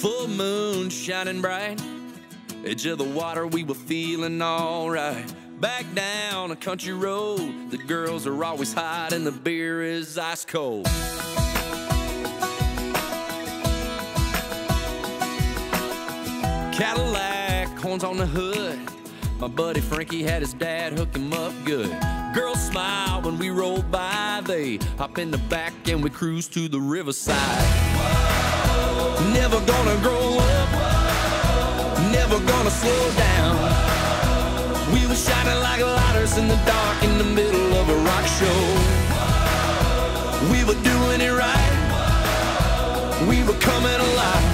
Full moon shining bright. Edge of the water, we were feeling alright. Back down a country road, the girls are always hot and the beer is ice cold. Cadillac, horns on the hood. My buddy Frankie had his dad hook him up good. Girls smile when we roll by. They hop in the back and we cruise to the riverside. Never gonna grow up. Never gonna slow down. We were shining like lighters in the dark in the middle of a rock show. We were doing it right. We were coming alive.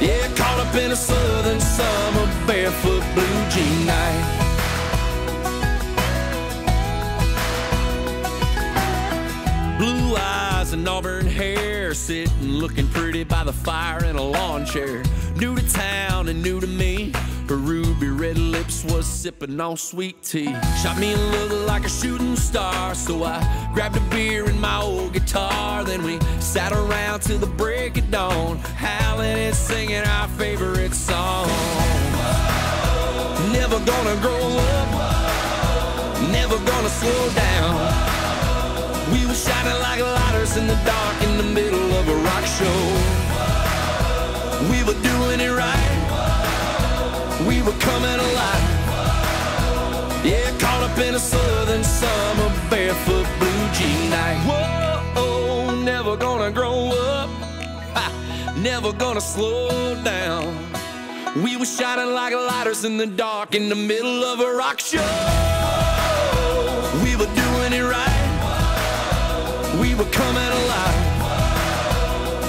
Yeah, caught up in a southern summer barefoot blue jean night. Blue eyes and auburn hair, sitting looking pretty by the fire in a lawn chair. New to town and new to me. Her ruby red lips was sipping on sweet tea. Shot me a look like a shooting star, so I grabbed a beer and my old guitar. Then we sat around till the break of dawn, howling and singing our favorite song. Never gonna grow up, never gonna slow down. We were shining like lighters in the dark in the middle of a rock show. We were doing it right. We were coming alive. Yeah, caught up in a southern summer barefoot blue jean night. Whoa, never gonna grow up. Ha, never gonna slow down. We were shining like lighters in the dark in the middle of a rock show. We were doing it right. We were coming alive.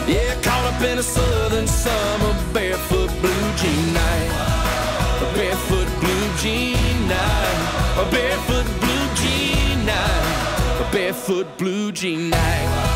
Yeah, caught up in a southern summer barefoot blue jean night. A barefoot blue jean night. A barefoot blue jean night. A barefoot blue jean night.